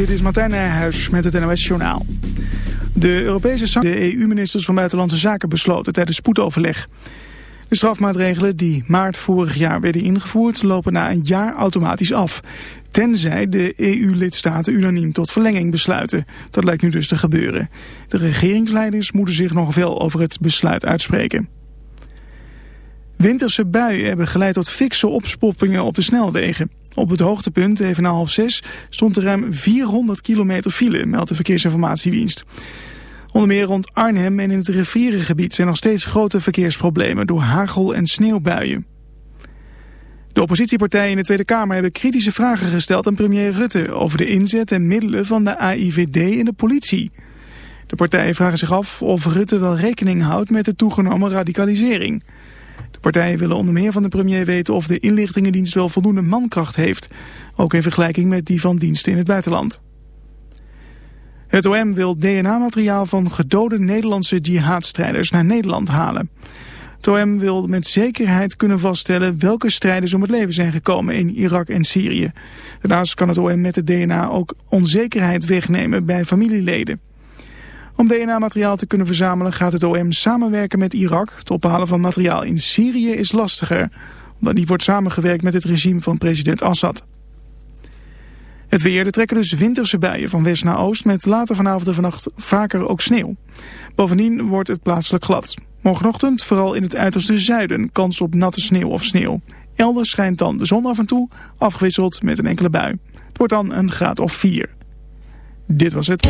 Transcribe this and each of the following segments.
Dit is Martijn Nijhuis met het NOS Journaal. De Europese de EU-ministers van Buitenlandse Zaken besloten tijdens spoedoverleg. De strafmaatregelen die maart vorig jaar werden ingevoerd lopen na een jaar automatisch af. Tenzij de EU-lidstaten unaniem tot verlenging besluiten. Dat lijkt nu dus te gebeuren. De regeringsleiders moeten zich nog wel over het besluit uitspreken. Winterse buien hebben geleid tot fikse opspoppingen op de snelwegen. Op het hoogtepunt, even na half zes, stond er ruim 400 kilometer file, meldt de Verkeersinformatiedienst. Onder meer rond Arnhem en in het rivierengebied zijn nog steeds grote verkeersproblemen door hagel- en sneeuwbuien. De oppositiepartijen in de Tweede Kamer hebben kritische vragen gesteld aan premier Rutte over de inzet en middelen van de AIVD in de politie. De partijen vragen zich af of Rutte wel rekening houdt met de toegenomen radicalisering. Partijen willen onder meer van de premier weten of de inlichtingendienst wel voldoende mankracht heeft. Ook in vergelijking met die van diensten in het buitenland. Het OM wil DNA-materiaal van gedode Nederlandse jihadstrijders naar Nederland halen. Het OM wil met zekerheid kunnen vaststellen welke strijders om het leven zijn gekomen in Irak en Syrië. Daarnaast kan het OM met het DNA ook onzekerheid wegnemen bij familieleden. Om DNA-materiaal te kunnen verzamelen gaat het OM samenwerken met Irak. Het ophalen van materiaal in Syrië is lastiger, omdat niet wordt samengewerkt met het regime van president Assad. Het weer, er trekken dus winterse buien van west naar oost met later vanavond en vannacht vaker ook sneeuw. Bovendien wordt het plaatselijk glad. Morgenochtend vooral in het uiterste zuiden kans op natte sneeuw of sneeuw. Elders schijnt dan de zon af en toe, afgewisseld met een enkele bui. Het wordt dan een graad of 4. Dit was het.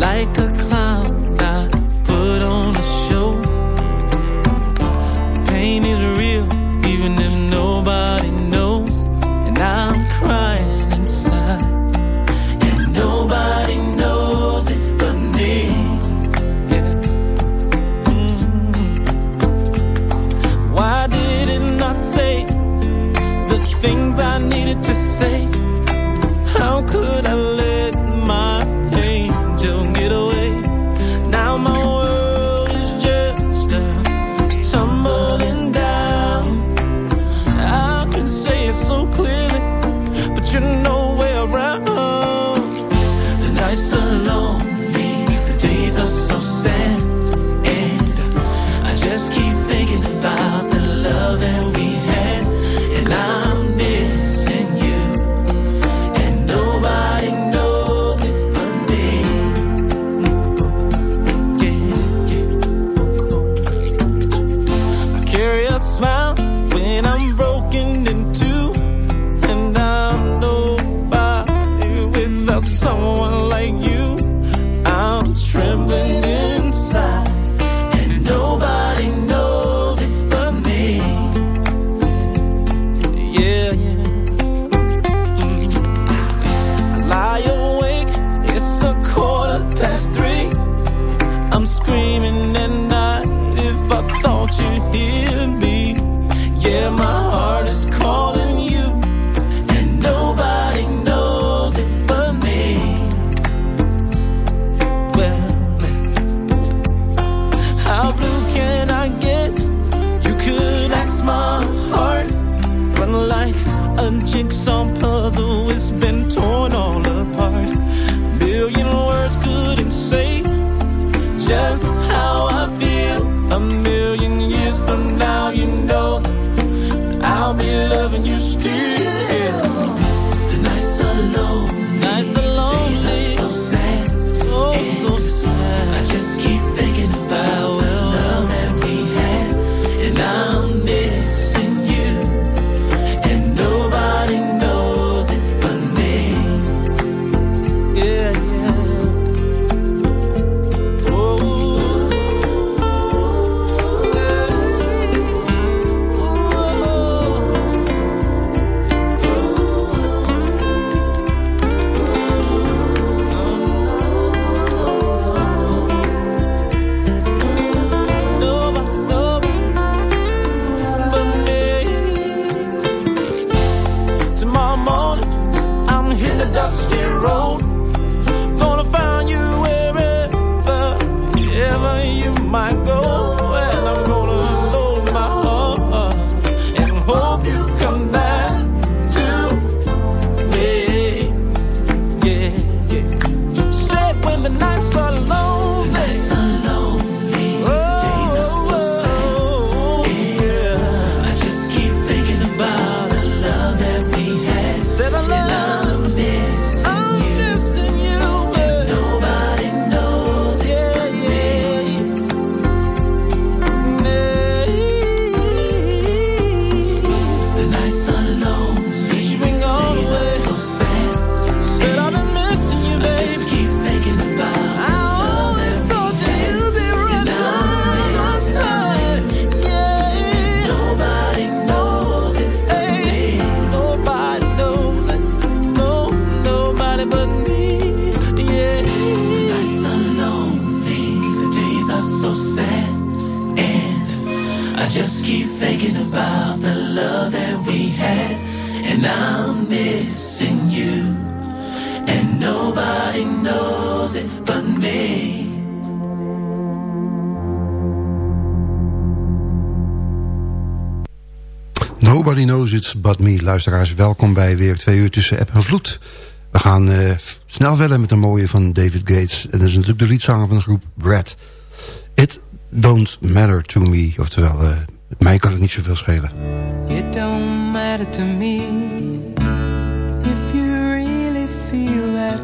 like a but me. Luisteraars, welkom bij weer twee uur tussen app en vloed. We gaan uh, snel verder met een mooie van David Gates. En dat is natuurlijk de liedzanger van de groep Brad. It don't matter to me. Oftewel, uh, mij kan het niet zoveel schelen. It don't matter to me. If you really feel that.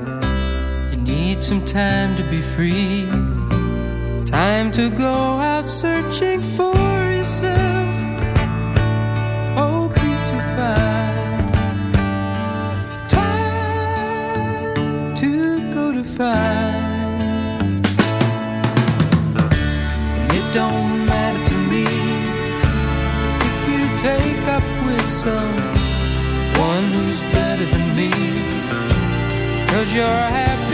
You need some time to be free. Time to go out searching for yourself. It don't matter to me if you take up with someone who's better than me. Cause you're happy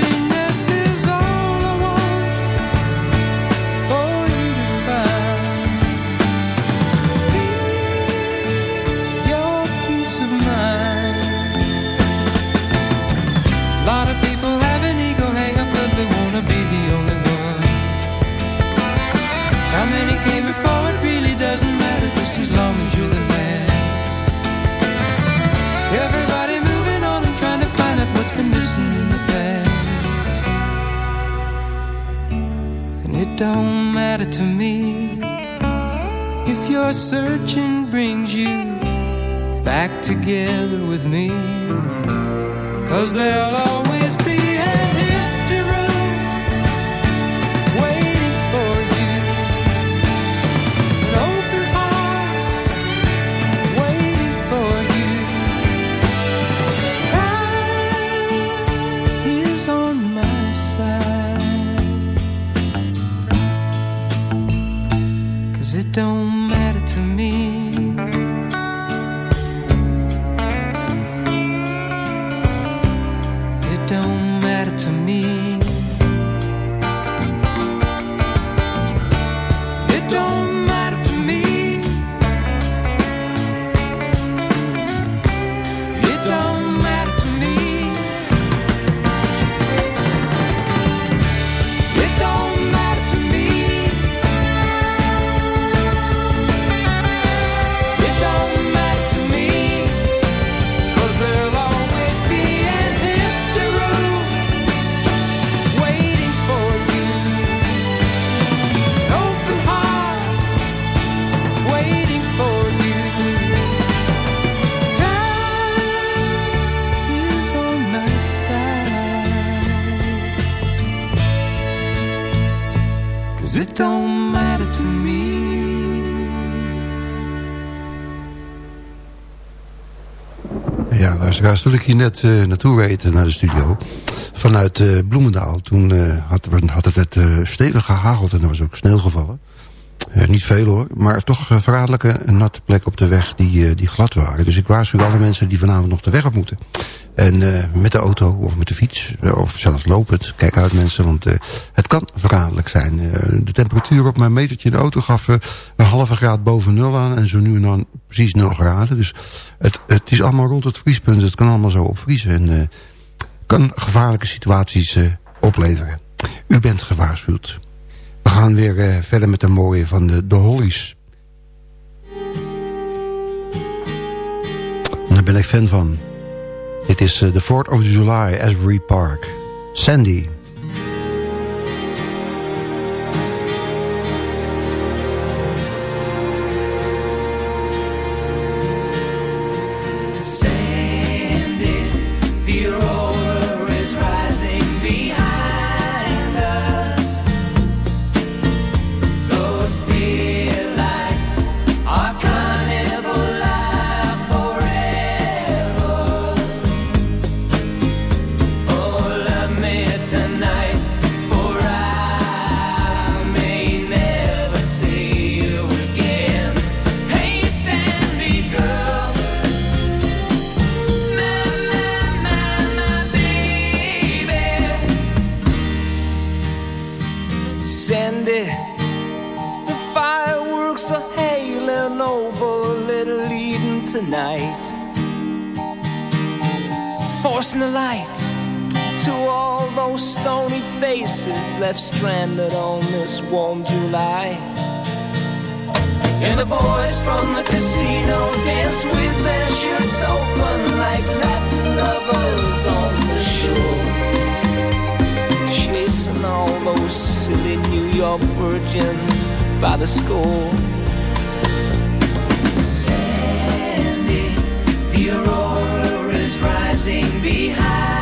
searching brings you back together with me. Cause there'll always Toen ik hier net uh, naartoe reed naar de studio. Vanuit uh, Bloemendaal. Toen uh, had, had, het net stevig gehageld en er was ook sneeuw gevallen. Niet veel hoor. Maar toch verraderlijke natte plek op de weg die, die glad waren. Dus ik waarschuw alle mensen die vanavond nog de weg op moeten. En met de auto of met de fiets. of zelfs lopend. Kijk uit mensen. Want het kan verraderlijk zijn. de temperatuur op mijn metertje in de auto gaf een halve graad boven nul aan. En zo nu en dan precies 0 graden. Dus het, het is allemaal rond het vriespunt. Het kan allemaal zo opvriezen. En kan gevaarlijke situaties opleveren. U bent gewaarschuwd. We gaan weer uh, verder met de mooie van de, de Hollies. daar ben ik fan van. Dit is de 4th of July, Asbury Park. Sandy. Boys from the casino dance with their shirts open like Latin lovers on the shore. Chasing all those silly New York virgins by the score. Sandy, the aurora is rising behind.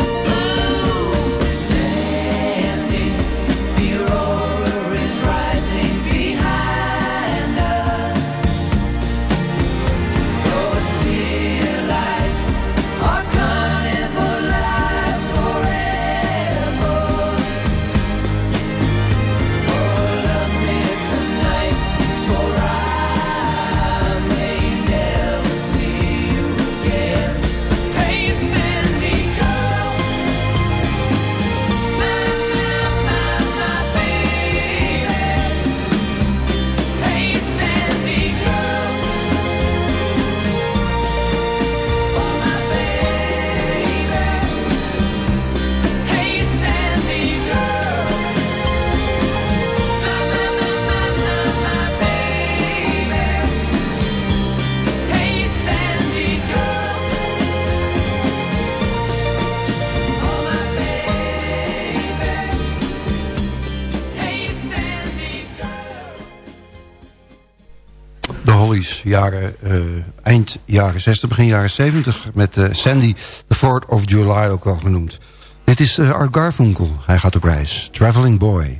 are jaren, uh, eind jaren 60, begin jaren 70... met uh, Sandy, the 4th of July ook wel genoemd. Dit is uh, Art Garfunkel, hij gaat op reis. Traveling Boy.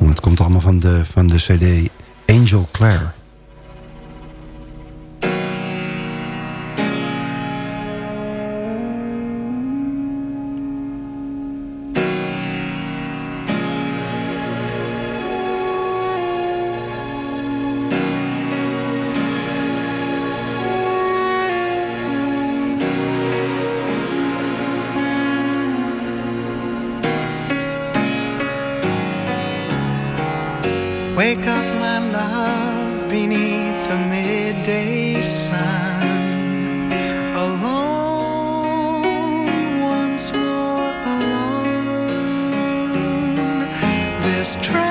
En het komt allemaal van de, van de cd Angel Clare. True.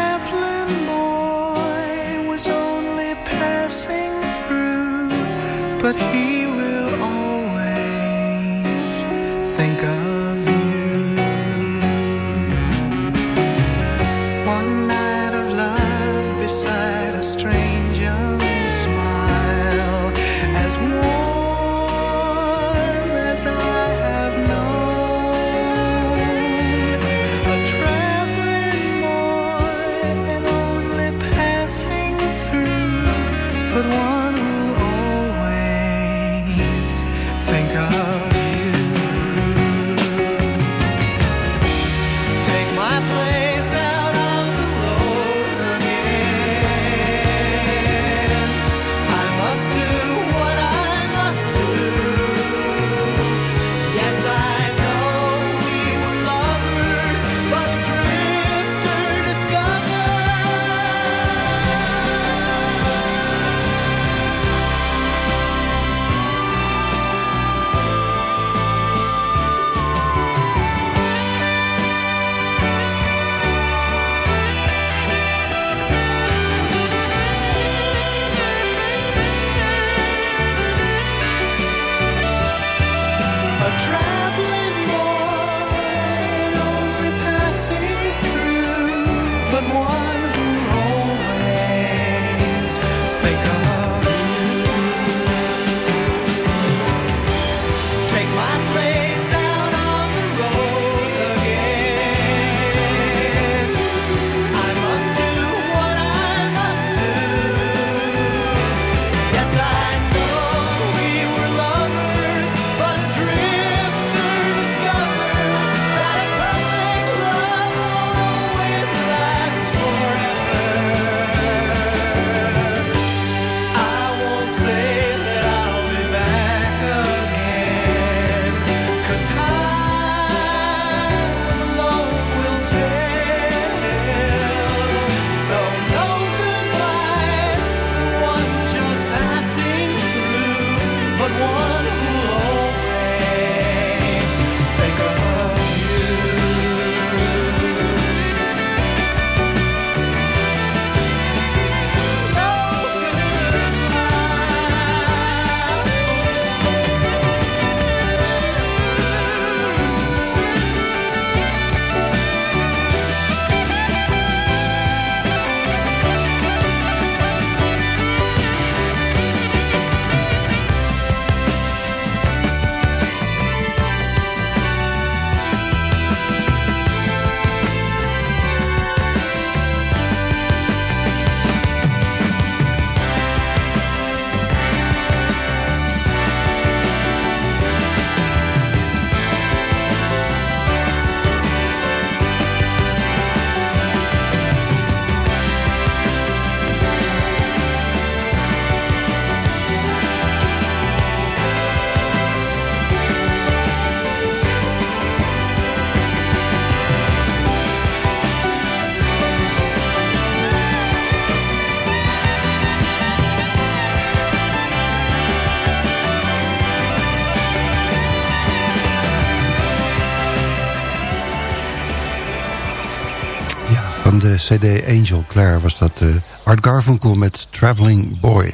De cd Angel Claire was dat uh, Art Garfunkel met Traveling Boy.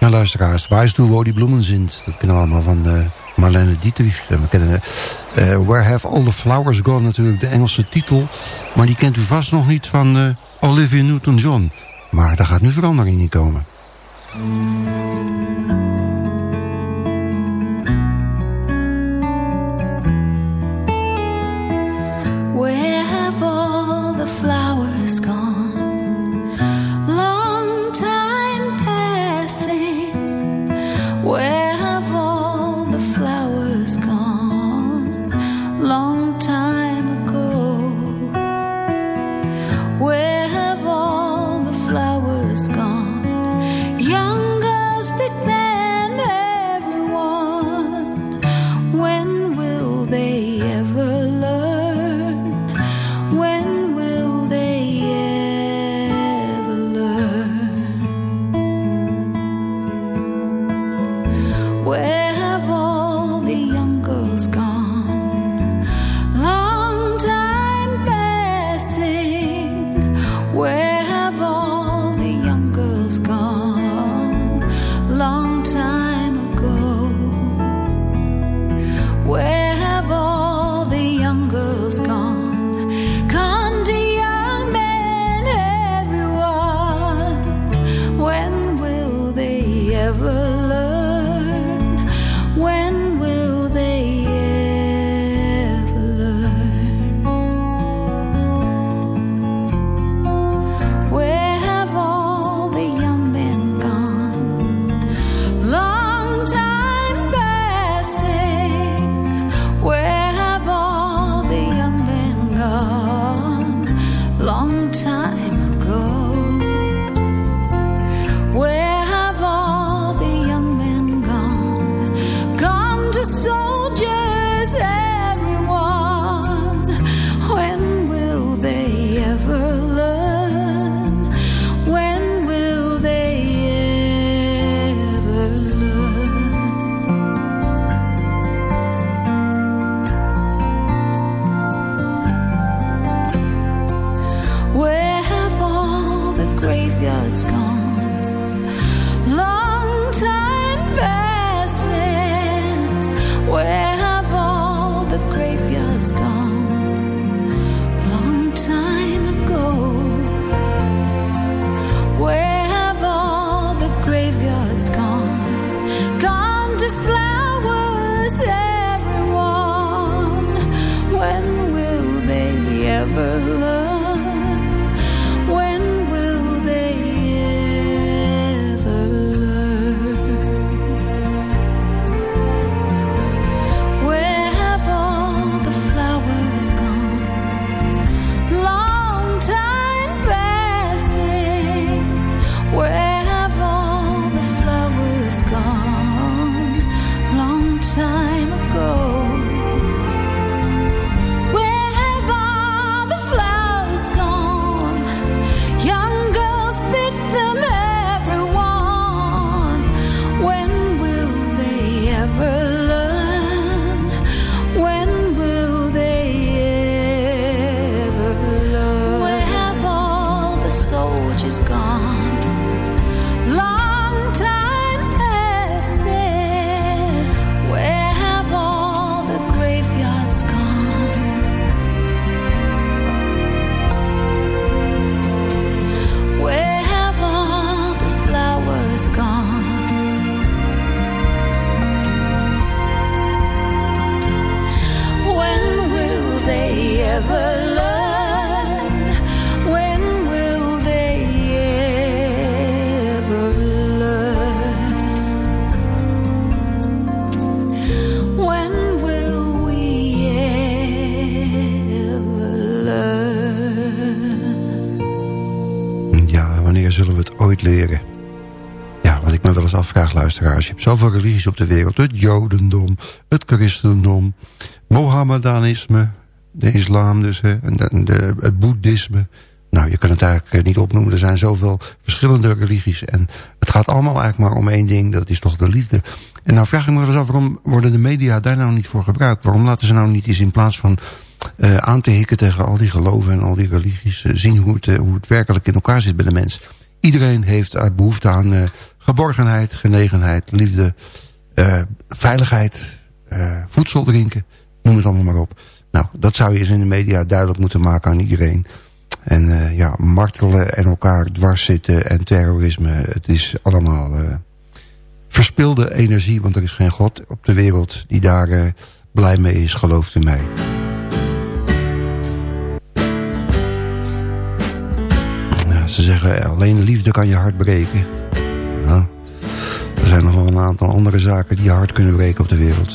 Ja, luisteraars, waar is waar die bloemen zint? Dat kennen we allemaal van uh, Marlene Dietrich. We kennen uh, Where Have All the Flowers Gone natuurlijk, de Engelse titel. Maar die kent u vast nog niet van Olivia Newton-John. Maar daar gaat nu verandering in komen. sometimes religies op de wereld. Het jodendom, het christendom, mohammedanisme, de islam dus, hè, en de, het boeddhisme. Nou, je kan het eigenlijk eh, niet opnoemen. Er zijn zoveel verschillende religies. En het gaat allemaal eigenlijk maar om één ding. Dat is toch de liefde. En nou vraag ik me wel eens af, waarom worden de media daar nou niet voor gebruikt? Waarom laten ze nou niet eens in plaats van uh, aan te hikken tegen al die geloven en al die religies... Uh, zien hoe het, hoe het werkelijk in elkaar zit bij de mens. Iedereen heeft behoefte aan geborgenheid, genegenheid, liefde, veiligheid, voedsel drinken. Noem het allemaal maar op. Nou, dat zou je eens in de media duidelijk moeten maken aan iedereen. En ja, martelen en elkaar dwars zitten en terrorisme, het is allemaal verspilde energie, want er is geen God op de wereld die daar blij mee is, gelooft u mij. Ze zeggen, alleen liefde kan je hart breken. Zijn nog wel een aantal andere zaken die je hart kunnen breken op de wereld.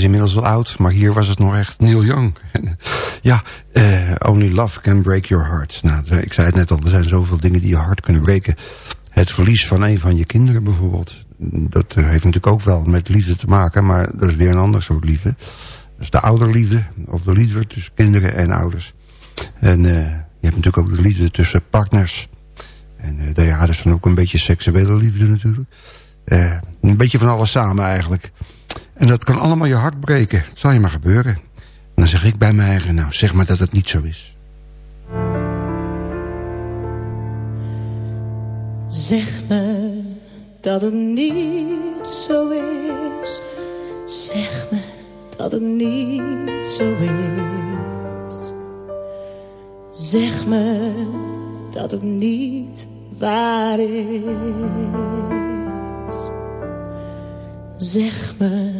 Is inmiddels wel oud, maar hier was het nog echt Neil Young. ja, uh, Only Love Can Break Your Heart. Nou, ik zei het net al, er zijn zoveel dingen die je hart kunnen breken. Het verlies van een van je kinderen bijvoorbeeld. Dat heeft natuurlijk ook wel met liefde te maken, maar dat is weer een ander soort liefde. Dat is de ouderliefde, of de liefde tussen kinderen en ouders. En je hebt natuurlijk ook de liefde tussen partners. En uh, ja, is dan ook een beetje seksuele liefde natuurlijk. Een beetje van alles samen eigenlijk. En dat kan allemaal je hart breken. Het zal je maar gebeuren. En dan zeg ik bij mij eigen, nou zeg maar dat het niet zo is. Zeg me dat het niet zo is. Zeg me dat het niet zo is. Zeg me dat het niet waar is. Zeg me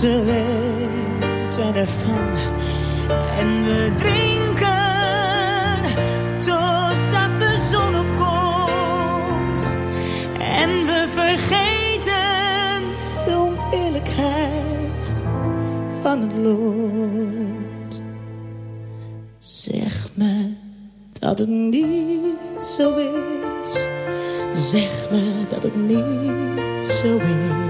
ze weten ervan. En we drinken totdat de zon opkomt. En we vergeten de oneerlijkheid van het lot. Zeg me dat het niet zo is. Zeg me dat het niet zo is.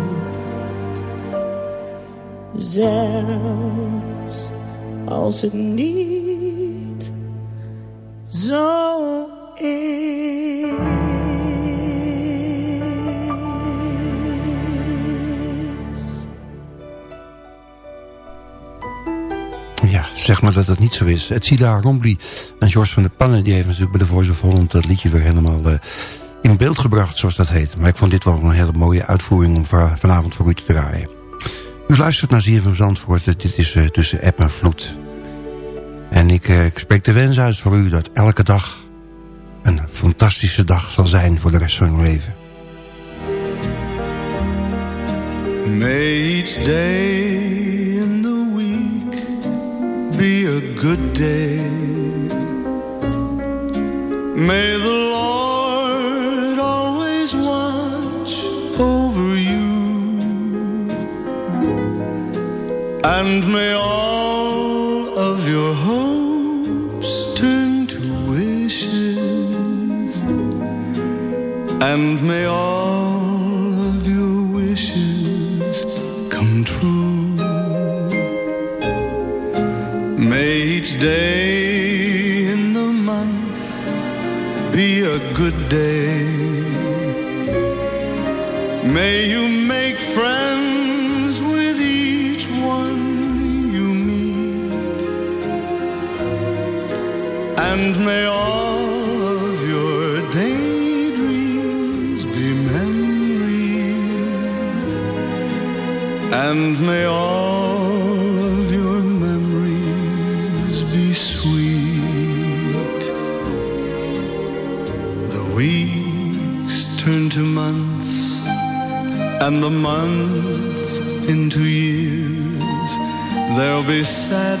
Zelfs als het niet zo is. Ja, zeg maar dat het niet zo is. Het Sila Rombly en George van der Pannen... die heeft natuurlijk bij de Voice of Holland dat liedje weer helemaal uh, in beeld gebracht, zoals dat heet. Maar ik vond dit wel een hele mooie uitvoering om vanavond voor u te draaien. U luistert naar ZFM Zandvoort. Dit is uh, tussen app en vloed. En ik, uh, ik spreek de wens uit voor u dat elke dag... een fantastische dag zal zijn voor de rest van uw leven. May each day in the week be a good day. May the Lord And may all of your hopes turn to wishes. And may all of your wishes come true. May each day in the month be a good day. May you And may all of your memories be sweet. The weeks turn to months, and the months into years. There'll be sadness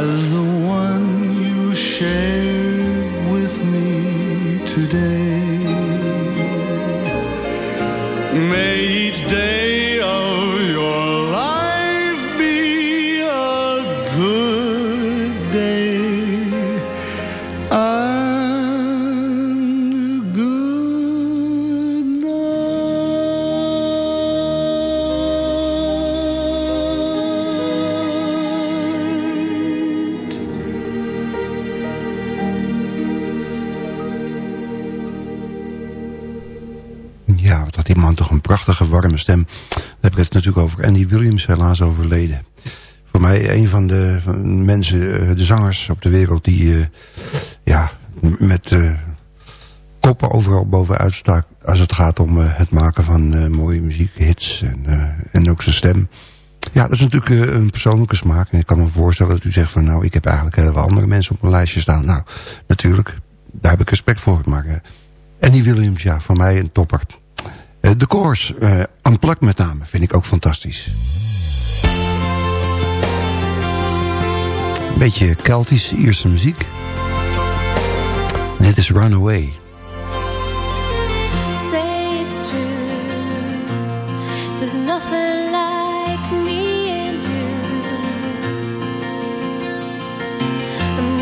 as the one you shared with me today. May Helaas overleden. Voor mij een van de mensen, eh, de zangers op de wereld... die eh, ja, met eh, koppen overal bovenuit staat... als het gaat om het maken van mooie muziekhits en, eh, en ook zijn stem. Ja, dat is natuurlijk een persoonlijke smaak. En ik kan me voorstellen dat u zegt van... nou, ik heb eigenlijk heel veel andere mensen op mijn lijstje staan. Nou, natuurlijk, daar heb ik respect voor. Maar uh, Andy Williams, ja, voor mij een topper. De koors, uh, Unplugged met name, vind ik ook fantastisch. Beetje Keltisch, Ierse muziek. Dit is Runaway. Say it's true. There's nothing like me and you. I'm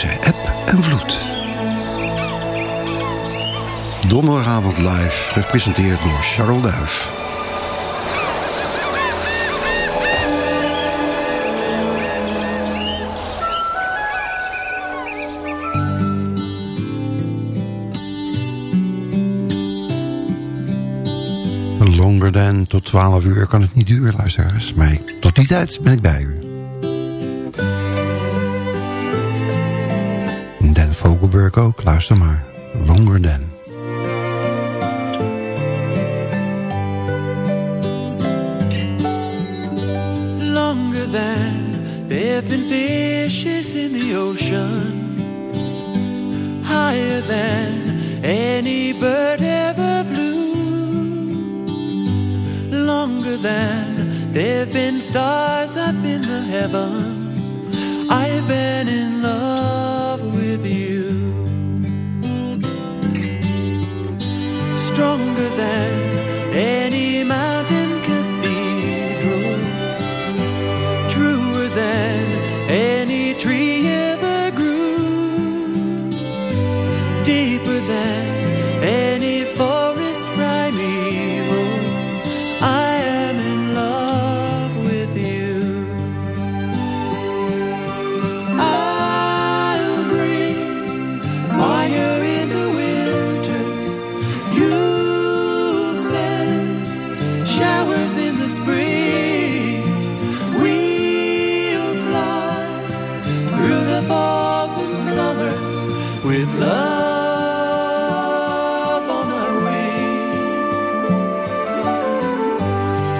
tussen app en vloed. Donderdagavond live, gepresenteerd door Charles Duif. Longer dan tot 12 uur kan het niet duren, luisteraars. Maar tot die tijd ben ik bij u. Vogelberg ook, luister maar. Longer than. Longer than there have been fishes in the ocean. Higher than any bird ever flew. Longer than there have been stars up in the heavens.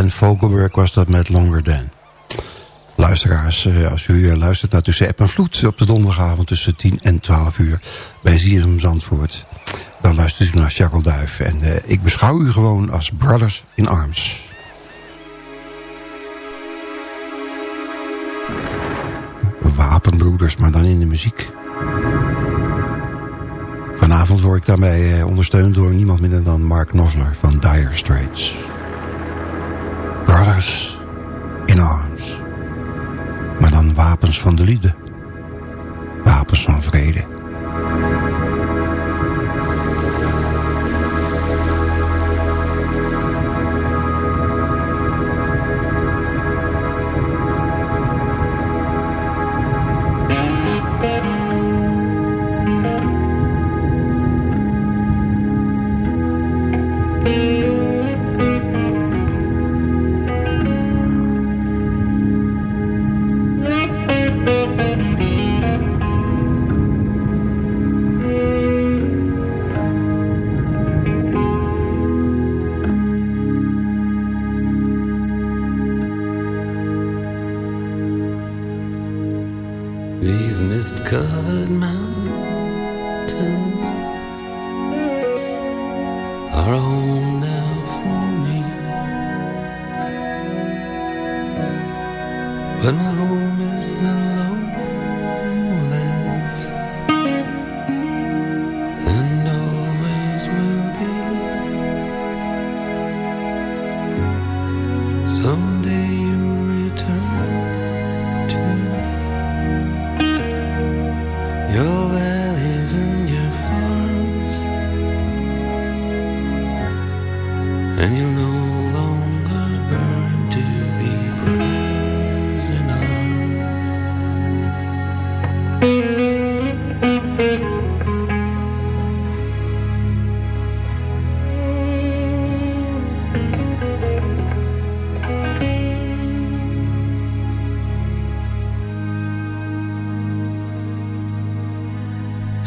Dan Vogelberg was dat met Longer Than. Luisteraars, eh, als u eh, luistert naar Tussen App en Vloed... op de donderdagavond tussen 10 en 12 uur bij ZFM Zandvoort... dan luistert u naar Jacques Duif. En eh, ik beschouw u gewoon als Brothers in Arms. Wapenbroeders, maar dan in de muziek. Vanavond word ik daarbij eh, ondersteund door niemand minder dan Mark Knopfler van Dire Straits. In Arms. Maar dan wapens van de liefde. Wapens van vrede.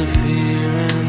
the fear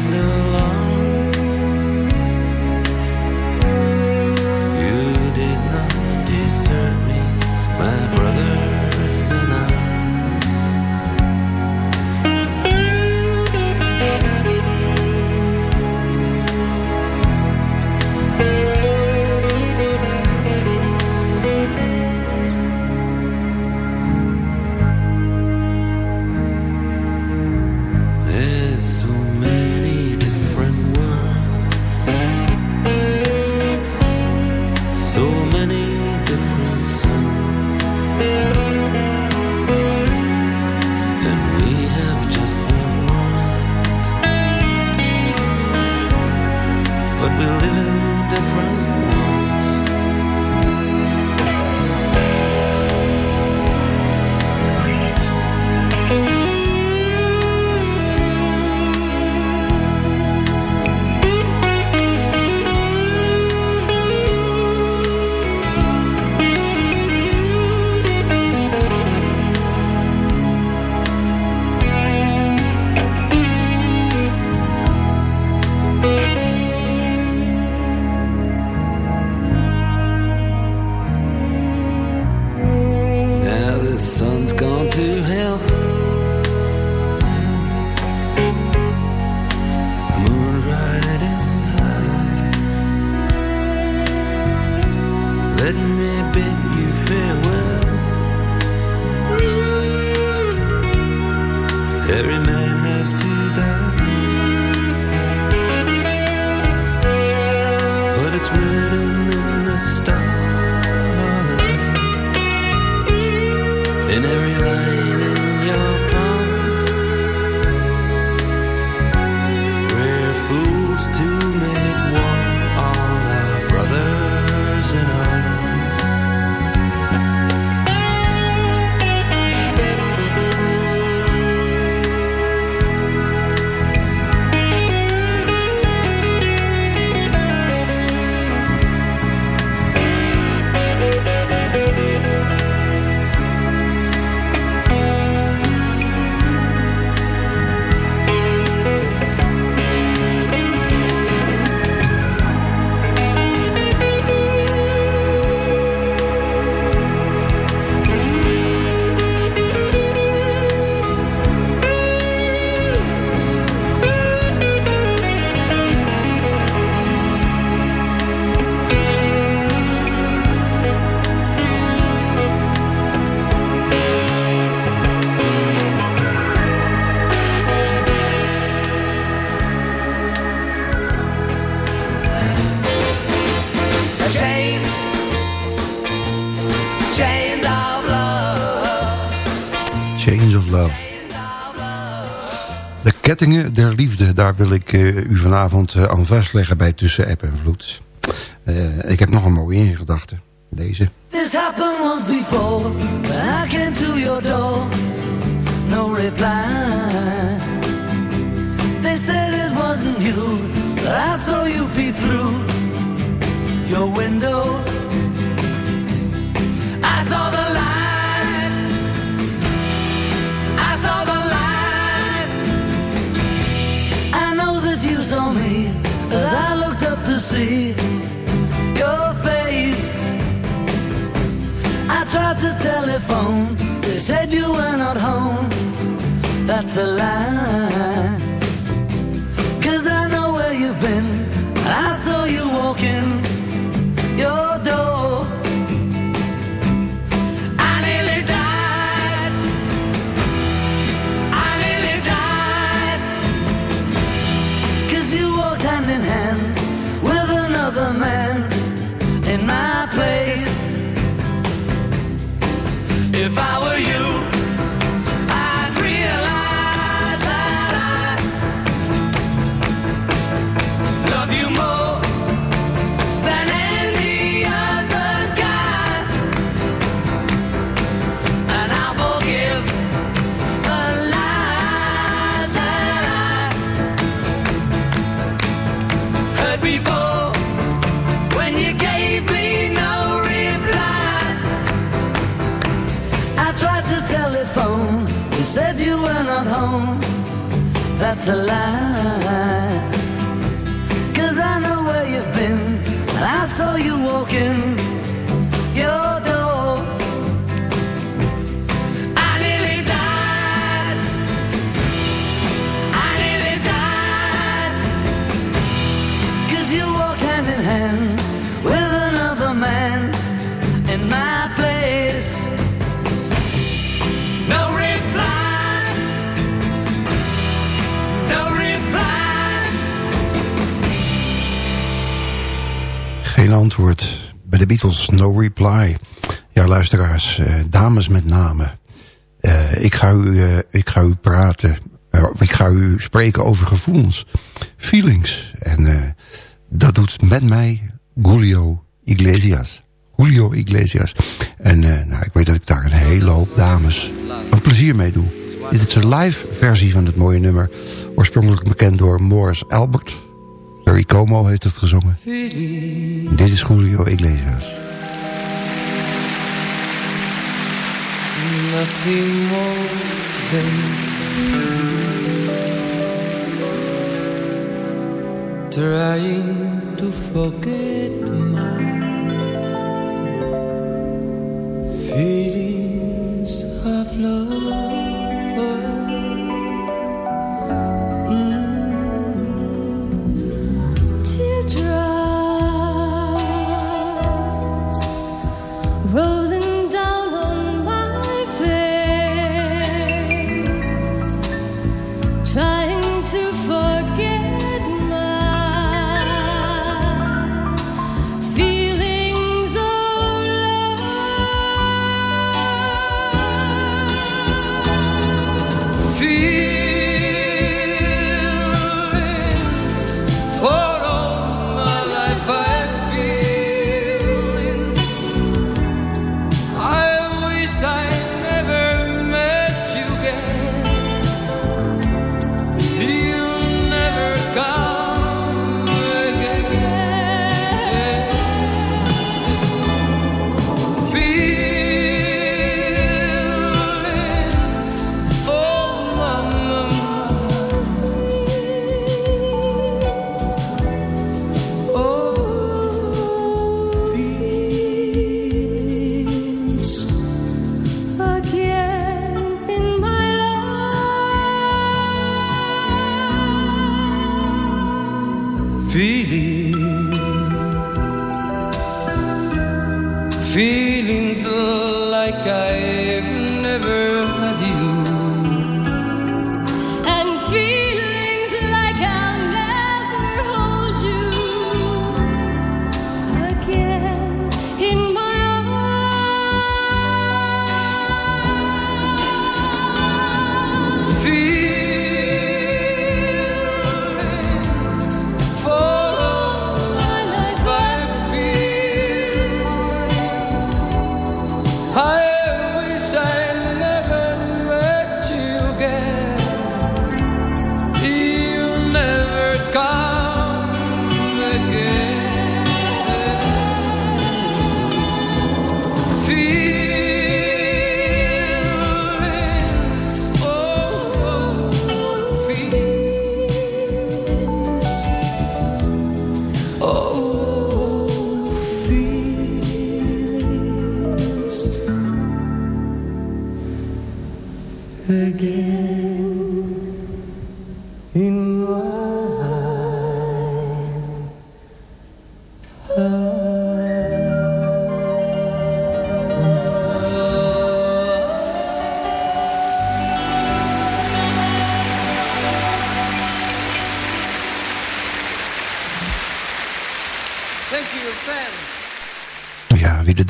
Love. De kettingen der liefde, daar wil ik eh, u vanavond eh, aan vastleggen bij Tussen App en Vloed. Eh, ik heb nog een mooie in gedachten. Deze. This happened once before. I came to your door, no reply. They said it wasn't you, but I saw you peep through your window. I saw the that me as I looked up to see your face. I tried to telephone, they said you were not home. That's a lie. Cause I know where you've been. Said you were not home. That's a lie. Cause I know where you've been, I saw you walking Antwoord. Bij de Beatles, no reply. Ja, luisteraars, eh, dames met name. Eh, ik, ga u, eh, ik ga u praten, eh, ik ga u spreken over gevoelens. Feelings. En dat doet met mij Julio Iglesias. Julio Iglesias. En nou, ik weet dat ik daar een hele hoop dames een plezier mee doe. Dit is een live versie van het mooie nummer. Oorspronkelijk bekend door Morris Albert. Larry Como heeft het gezongen. Dit is Julio Iglesias. nothing more than trying to forget my feelings of love. try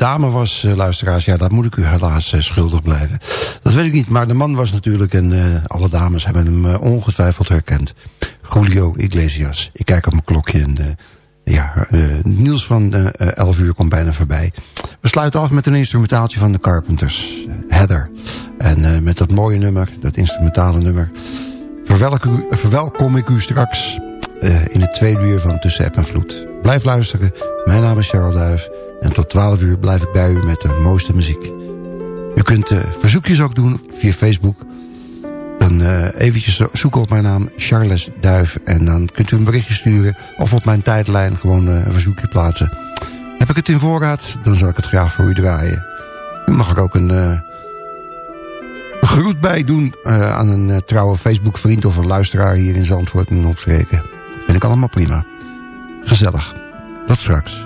dame was, eh, luisteraars, ja, dat moet ik u helaas eh, schuldig blijven. Dat weet ik niet, maar de man was natuurlijk, en uh, alle dames hebben hem ongetwijfeld herkend. Julio Iglesias. Ik kijk op mijn klokje en ja, Niels van 11 uur komt bijna voorbij. We sluiten af met een instrumentaaltje van de Carpenters, Heather. En met dat mooie nummer, dat instrumentale nummer, verwelkom, verwelkom ik u straks in het tweede uur van Tussen App en Vloed. Blijf luisteren, mijn naam is Charles Duif. En tot 12 uur blijf ik bij u met de mooiste muziek. U kunt uh, verzoekjes ook doen via Facebook. Dan uh, eventjes zoeken op mijn naam, Charles Duif. En dan kunt u een berichtje sturen. Of op mijn tijdlijn gewoon uh, een verzoekje plaatsen. Heb ik het in voorraad, dan zal ik het graag voor u draaien. U mag er ook een, groet bij doen aan een trouwe Facebook vriend of een luisteraar hier in Zandvoort en opstreken. Vind ik allemaal prima. Gezellig. Tot straks.